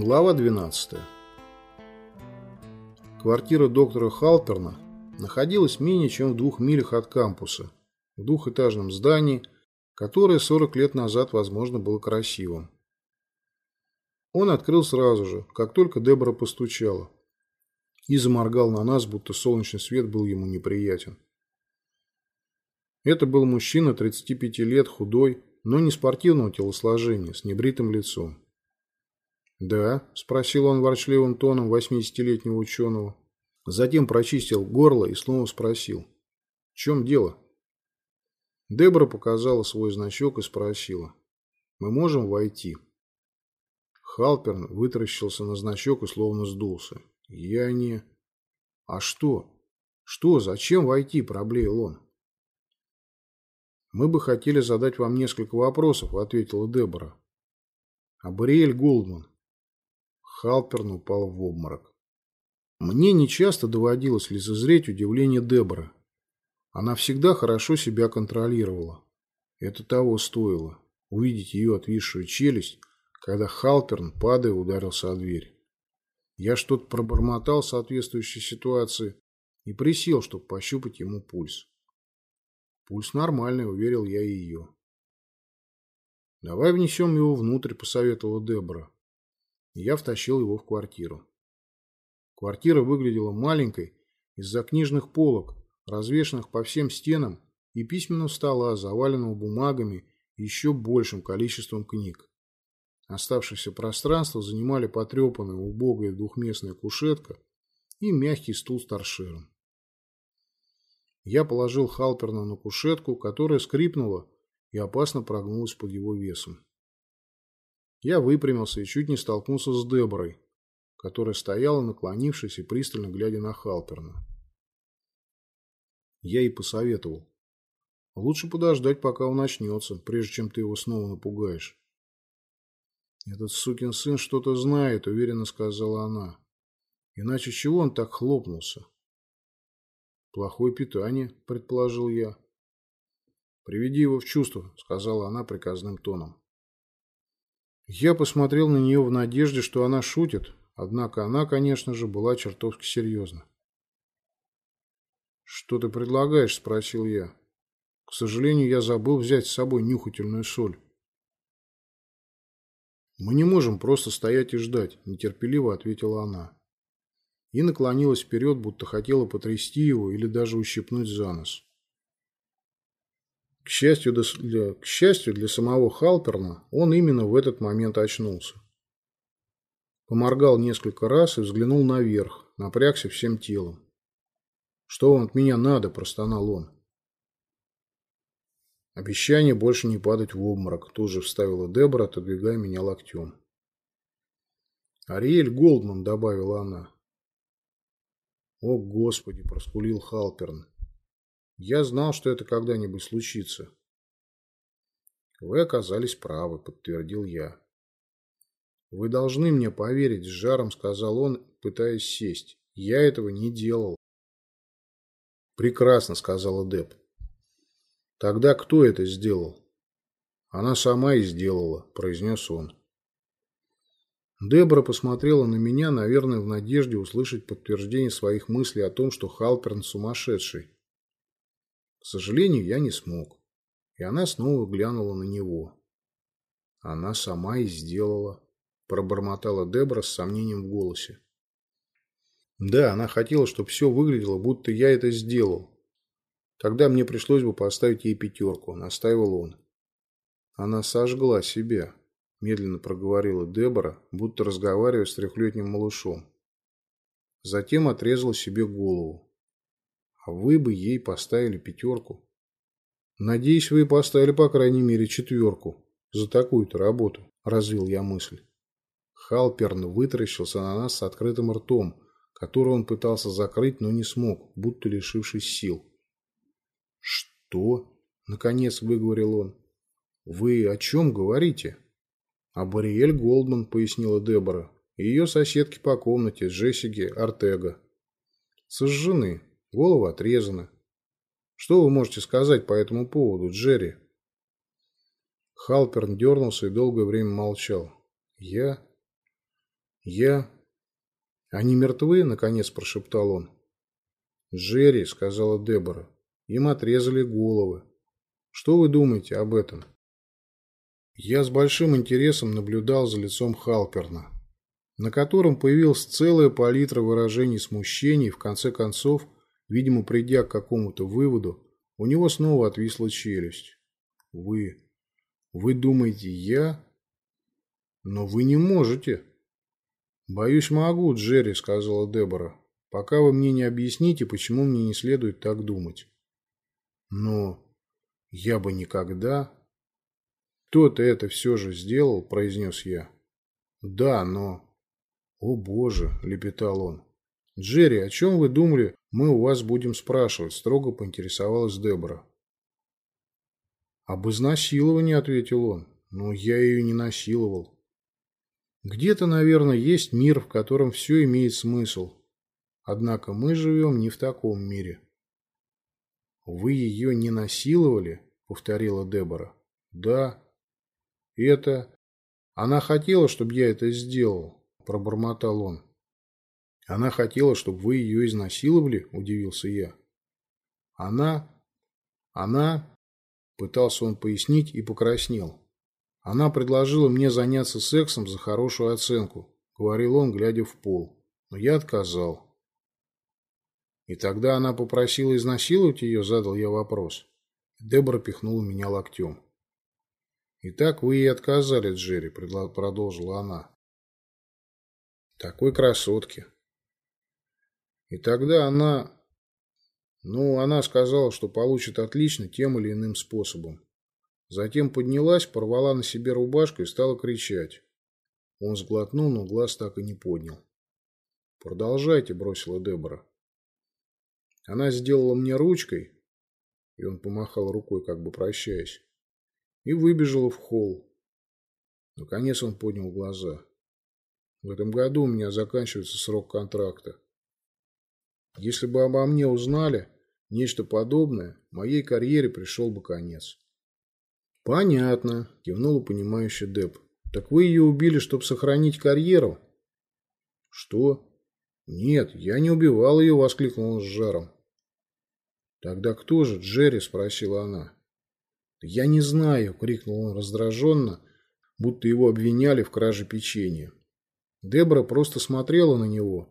Глава 12. Квартира доктора Халперна находилась менее чем в двух милях от кампуса, в двухэтажном здании, которое 40 лет назад, возможно, было красивым. Он открыл сразу же, как только Дебора постучала, и заморгал на нас, будто солнечный свет был ему неприятен. Это был мужчина 35 лет, худой, но не спортивного телосложения, с небритым лицом. «Да?» – спросил он ворчливым тоном восьмидесятилетнего ученого. Затем прочистил горло и снова спросил. «В чем дело?» Дебора показала свой значок и спросила. «Мы можем войти?» Халперн вытаращился на значок и словно сдулся. «Я не...» «А что? Что? Зачем войти?» – проблеял он. «Мы бы хотели задать вам несколько вопросов», – ответила Дебора. «А Бариэль Голдман, Халперн упал в обморок. Мне нечасто доводилось лицезреть удивление Деборы. Она всегда хорошо себя контролировала. Это того стоило. Увидеть ее отвисшую челюсть, когда Халперн, падая, ударился о дверь. Я что-то пробормотал в соответствующей ситуации и присел, чтобы пощупать ему пульс. Пульс нормальный, уверил я ее. «Давай внесем его внутрь», – посоветовала Дебора я втащил его в квартиру. Квартира выглядела маленькой из-за книжных полок, развешанных по всем стенам, и письменного стола, заваленного бумагами и еще большим количеством книг. Оставшееся пространство занимали потрепанная убогая двухместная кушетка и мягкий стул с торшером. Я положил Халперна на кушетку, которая скрипнула и опасно прогнулась под его весом. Я выпрямился и чуть не столкнулся с Деборой, которая стояла, наклонившись и пристально глядя на Халперна. Я ей посоветовал. Лучше подождать, пока он начнется, прежде чем ты его снова напугаешь. «Этот сукин сын что-то знает», — уверенно сказала она. «Иначе чего он так хлопнулся?» «Плохое питание», — предположил я. «Приведи его в чувство», — сказала она приказным тоном. Я посмотрел на нее в надежде, что она шутит, однако она, конечно же, была чертовски серьезна. «Что ты предлагаешь?» – спросил я. «К сожалению, я забыл взять с собой нюхательную соль». «Мы не можем просто стоять и ждать», – нетерпеливо ответила она. И наклонилась вперед, будто хотела потрясти его или даже ущипнуть за нос. К счастью, для, к счастью для самого Халперна, он именно в этот момент очнулся. Поморгал несколько раз и взглянул наверх, напрягся всем телом. «Что вам от меня надо?» – простонал он. Обещание больше не падать в обморок, тут же вставила Дебора, отодвигая меня локтем. «Ариэль Голдман», – добавила она. «О, Господи!» – проскулил Халперн. Я знал, что это когда-нибудь случится. Вы оказались правы, подтвердил я. Вы должны мне поверить, с жаром сказал он, пытаясь сесть. Я этого не делал. Прекрасно, сказала Деб. Тогда кто это сделал? Она сама и сделала, произнес он. Дебора посмотрела на меня, наверное, в надежде услышать подтверждение своих мыслей о том, что Халперн сумасшедший. Сожалению, я не смог. И она снова глянула на него. Она сама и сделала, пробормотала Дебра с сомнением в голосе. Да, она хотела, чтобы все выглядело, будто я это сделал. Тогда мне пришлось бы поставить ей пятерку, настаивал он. Она сожгла себя, медленно проговорила Дебора, будто разговаривая с трехлетним малышом. Затем отрезала себе голову. А вы бы ей поставили пятерку. Надеюсь, вы поставили по крайней мере четверку за такую-то работу, развил я мысль. Халперн вытаращился на нас с открытым ртом, который он пытался закрыть, но не смог, будто лишившись сил. «Что?» – наконец выговорил он. «Вы о чем говорите?» «О Бариэль Голдман», – пояснила Дебора. «Ее соседки по комнате, Джессики Артега. Сожжены. Голова отрезана. Что вы можете сказать по этому поводу, Джерри? Халперн дернулся и долгое время молчал. Я... Я... Они мертвы, наконец прошептал он. Джерри, сказала Дебора. Им отрезали головы. Что вы думаете об этом? Я с большим интересом наблюдал за лицом Халперна, на котором появилась целая палитра выражений смущения и, в конце концов, видимо, придя к какому-то выводу, у него снова отвисла челюсть. «Вы... вы думаете, я...» «Но вы не можете». «Боюсь, могу, Джерри», — сказала Дебора, «пока вы мне не объясните, почему мне не следует так думать». «Но я бы никогда...» «Кто-то это все же сделал», — произнес я. «Да, но...» «О, Боже!» — лепетал он. «Джерри, о чем вы думали, мы у вас будем спрашивать?» — строго поинтересовалась Дебора. «Об изнасиловании», — ответил он. «Но я ее не насиловал». «Где-то, наверное, есть мир, в котором все имеет смысл. Однако мы живем не в таком мире». «Вы ее не насиловали?» — повторила Дебора. «Да». «Это... Она хотела, чтобы я это сделал», — пробормотал он. «Она хотела, чтобы вы ее изнасиловали?» – удивился я. «Она... Она...» – пытался он пояснить и покраснел. «Она предложила мне заняться сексом за хорошую оценку», – говорил он, глядя в пол. Но я отказал. «И тогда она попросила изнасиловать ее?» – задал я вопрос. Дебора пихнула меня локтем. «Итак, вы ей отказали, Джерри», – продолжила она. «Такой красотки. И тогда она... Ну, она сказала, что получит отлично тем или иным способом. Затем поднялась, порвала на себе рубашку и стала кричать. Он сглотнул, но глаз так и не поднял. «Продолжайте», — бросила Дебора. Она сделала мне ручкой, и он помахал рукой, как бы прощаясь, и выбежала в холл. Наконец он поднял глаза. В этом году у меня заканчивается срок контракта. Если бы обо мне узнали нечто подобное, моей карьере пришел бы конец. Понятно, кивнула понимающий Деп. Так вы ее убили, чтобы сохранить карьеру? Что? Нет, я не убивал ее, воскликнул он с жаром. Тогда кто же, Джерри? спросила она. Я не знаю, крикнул он раздраженно, будто его обвиняли в краже печенья. Дебра просто смотрела на него,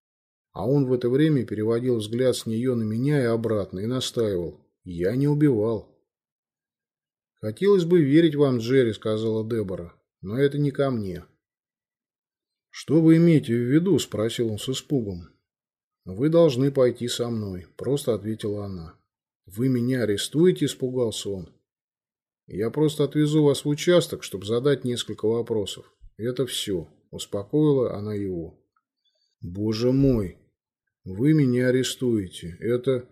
а он в это время переводил взгляд с нее на меня и обратно и настаивал. Я не убивал. «Хотелось бы верить вам, Джерри», — сказала Дебора, — «но это не ко мне». «Что вы имеете в виду?» — спросил он с испугом. «Вы должны пойти со мной», — просто ответила она. «Вы меня арестуете?» — испугался он. «Я просто отвезу вас в участок, чтобы задать несколько вопросов. Это все», — успокоила она его. «Боже мой!» Вы меня арестуете. Это...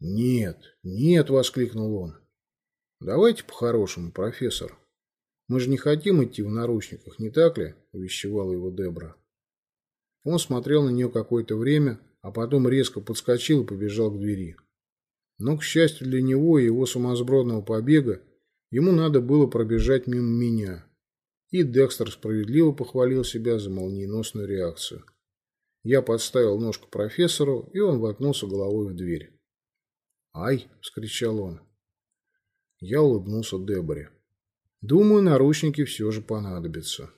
Нет, нет, воскликнул он. Давайте по-хорошему, профессор. Мы же не хотим идти в наручниках, не так ли? Увещевала его Дебра. Он смотрел на нее какое-то время, а потом резко подскочил и побежал к двери. Но, к счастью для него и его сумасбродного побега, ему надо было пробежать мимо меня. И Декстер справедливо похвалил себя за молниеносную реакцию. Я подставил ножку профессору, и он воткнулся головой в дверь. «Ай!» – вскричал он. Я улыбнулся Деборе. «Думаю, наручники все же понадобятся».